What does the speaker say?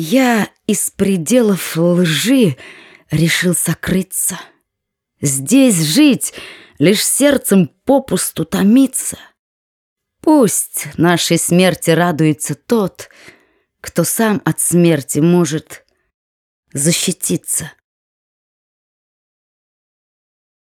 Я из пределов лжи решил сокрыться. Здесь жить, лишь сердцем попусту томиться. Пусть нашей смерти радуется тот, кто сам от смерти может защититься.